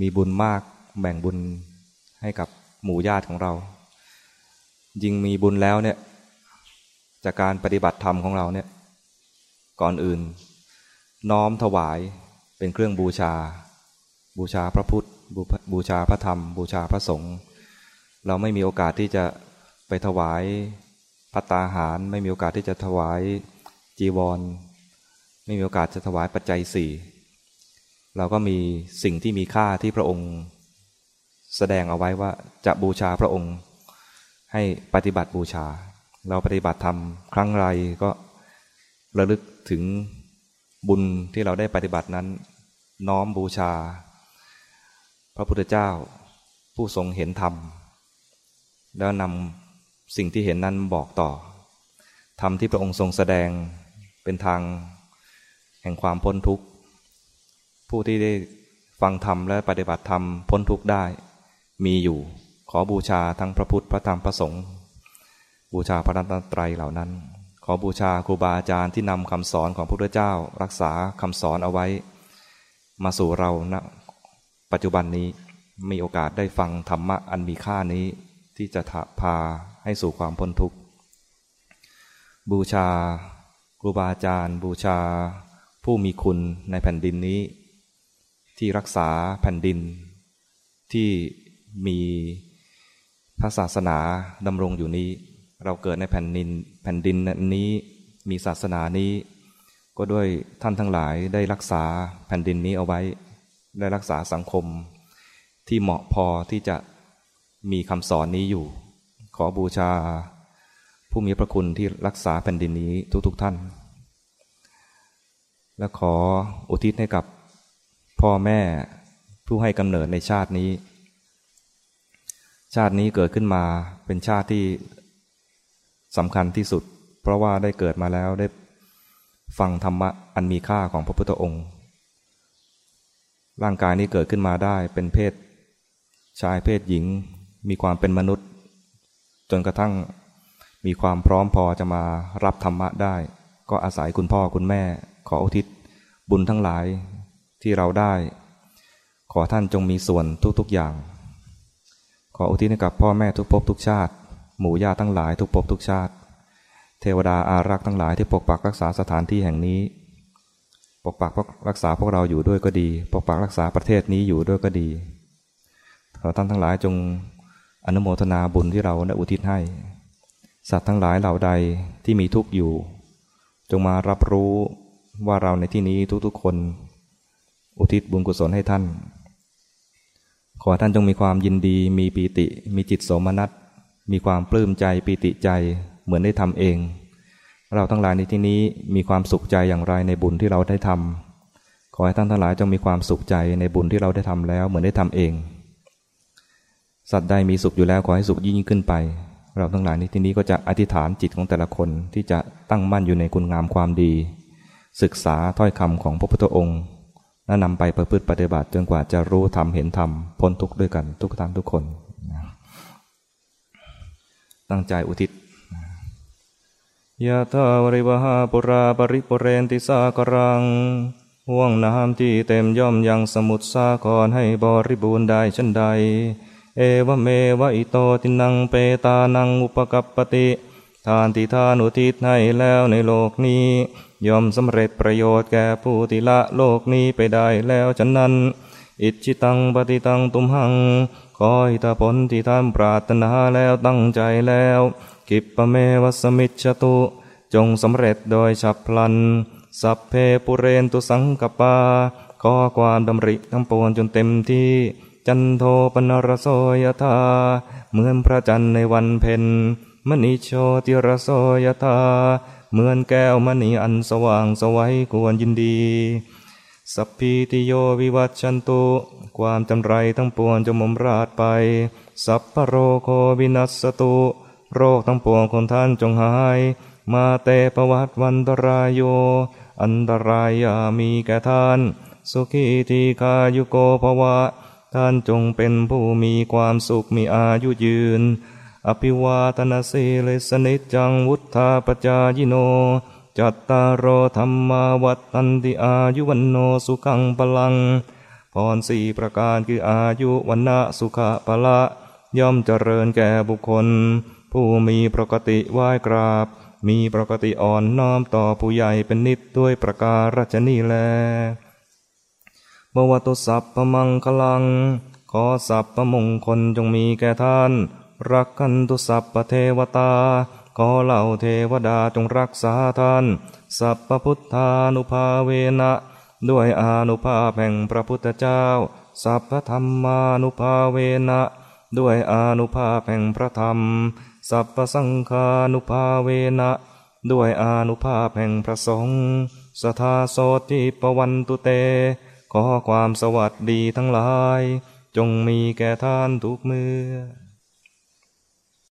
มีบุญมากแบ่งบุญให้กับหมู่ญาติของเรา ยิ่งมีบุญแล้วเนี่ย จากการปฏิบัติธรรมของเราเนี่ย ก่อนอื่น น้อมถวายเป็นเครื่องบูชา บูชาพระพุทธบูชาพระธรรม บูชาพระสงฆ์เราไม่มีโอกาสที่จะไปถวายพัตตาหาร ไม่มีโอกาสที่จะถวายจีวร ไม่มีโอกาสจะถวายปัจจัยสี่ เราก็มีสิ่งที่มีค่าที่พระองค์ แสดงเอาไว้ว่าจะบูชาพระองค์ ให้ปฏิบัติบูชา เราปฏิบัติธรรมครั้งไรก็ระลึกถึงบุญที่เราได้ปฏิบัตินั้น น้อมบูชา พระพุทธเจ้า ผู้ทรงเห็นธรรม แล้วนำสิ่งที่เห็นนั้นบอกต่อธรรมที่พระองค์ทรงแสดงเป็นทางแห่งความพ้นทุกข์ ผู้ที่ได้ฟังธรรมและปฏิบัติธรรมพ้นทุกข์ได้ มีอยู่ ขอบูชาทั้งพระพุทธพระธรรมพระสงฆ์บูชาพระรัตนตรัยเหล่านั้น ขอบูชาครูบาอาจารย์ที่นำคำสอนของพระพุทธเจ้า รักษาคำสอนเอาไว้ มาสู่เราณนะปัจจุบันนี้มีโอกาสได้ฟังธรรมะอันมีค่านี้ที่จะพาให้สู่ความพ้นทุกข์บูชาครูบาอาจารย์ บูชาผู้มีคุณในแผ่นดินนี้ ที่รักษาแผ่นดิน ที่มีพระศาสนาดำรงอยู่นี้ เราเกิดในแผ่นดินแผ่นดินนี้มีศาสนานี้ ก็ด้วยท่านทั้งหลายได้รักษาแผ่นดินนี้เอาไว้ ได้รักษาสังคม ที่เหมาะพอที่จะมีคำสอนนี้อยู่ ขอบูชา ผู้มีพระคุณที่รักษาแผ่นดินนี้ทุกๆทท่าน และขออุทิศให้กับ พ่อแม่ผู้ให้กำเนิดในชาตินี้ ชาตินี้เกิดขึ้นมาเป็นชาติที่สำคัญที่สุด เพราะว่าได้เกิดมาแล้วได้ฟังธรรมะอันมีค่าของพระพุทธองค์ ร่างกายนี้เกิดขึ้นมาได้เป็นเพศ ชายเพศหญิงมีความเป็นมนุษย์ จนกระทั่งมีความพร้อมพอจะมารับธรรมะได้ ก็อาศัยคุณพ่อคุณแม่ ขออุทิศบุญทั้งหลาย ที่เราได้ ขอท่านจงมีส่วนทุกๆอย่าง ขออุทิศให้กับพ่อแม่ทุกภพทุกชาติ หมู่ญาติทั้งหลายทุกภพทุกชาติ เทวดาอารักษ์ทั้งหลายที่ปกปักรักษาสถานที่แห่งนี้ ปกปักรักษาพวกเราอยู่ด้วยก็ดี ปกปักรักษาประเทศนี้อยู่ด้วยก็ดี ขอท่านทั้งหลายจงอนุโมทนาบุญที่เราได้อุทิศให้ สัตว์ทั้งหลายเหล่าใดที่มีทุกข์อยู่ จงมารับรู้ว่าเราในที่นี้ทุกๆคน อุทิศบุญกุศลให้ท่าน ขอท่านจงมีความยินดี มีปีติ มีจิตโสมนัส มีความปลื้มใจปีติใจเหมือนได้ทำเอง เราทั้งหลายในที่นี้มีความสุขใจอย่างไรในบุญที่เราได้ทำขอให้ท่านทั้งหลายจงมีความสุขใจในบุญที่เราได้ทำแล้วเหมือนได้ทำเอง สัตว์ใดมีสุขอยู่แล้วขอให้สุขยิ่งขึ้นไป เราทั้งหลายในที่นี้ก็จะอธิษฐานจิตของแต่ละคนที่จะตั้งมั่นอยู่ในคุณงามความดีศึกษาถ้อยคำของพระพุทธองค์ และนำไปประพฤติปฏิบัติจนกว่าจะรู้ธรรมเห็นธรรมพ้นทุกข์ด้วยกันทุกท่านทุกคน ตั้งใจอุทิศยะทาวริวหาปุราปริปุเรนติสากรังห่วงน้ำที่เต็มย่อมยังสมุทรสาครให้บริบูรณ์ได้ชันใด เอวเมวะอิโตตินังเปตานังอุปกัปปติ ทานที่ทานอุทิศให้แล้วในโลกนี้ ย่อมสำเร็จประโยชน์แก่ผู้ที่ละโลกนี้ไปได้แล้วฉะนั้น อิจิตังปฏิตังตุมหังขอให้ผลที่ท่านปรารถนาแล้วตั้งใจแล้ว กิปปเมวัสมิจตุ จงสำเร็จโดยฉับพลัน สัพเพปุเรนตุสังกปาขอความดำริทั้งปวงจนเต็มที่ จันโทปนรโสยธาเหมือนพระจันทร์ในวันเพ็ญ มณิโชติรโสยธาเหมือนแก้วมณีอันสว่างสวัยควรยินดี สัพพิติโยวิวัตชันตุ ความจำไรทั้งปวงจะมมราดไป สัพพโรโควินัสตุ โรคทั้งปวงคนท่านจงหาย มาเตปวัตวันตรายโย อันตรายยามีแก่ท่าน สุขีทีคายุโกภวะ ท่านจงเป็นผู้มีความสุขมีอายุยืน อภิวาตนาสีเลสนิจังวุธาปจายโน จัตตารโอธรรมาวัตันติอายุวันโนสุขังพลังผรสี่ประการคืออายุวันนะสุขะปะละย่อมเจริญแก่บุคคล ผู้มีปกติไหว้กราบ มีปกติอ่อนน้อมต่อผู้ใหญ่เป็นนิดด้วยประการฉนีแลบวตุสัพพมังคลัง ขอสัพพมงคลจงมีแก่ท่าน รักกันตุสัพพเทวตา ขอเหล่าเทวดาจงรักษาท่าน สัพพพุทธานุภาเวนะ ด้วยอานุภาพแห่งพระพุทธเจ้า สัพพธรรมานุภาเวนะ ด้วยอานุภาพแห่งพระธรรม สัพพสังฆานุภาเวนะ ด้วยอานุภาพแห่งพระสงฆ์สทาโสติปวันตุเต ขอความสวัสดีทั้งหลาย จงมีแก่ท่านทุกเมื่อ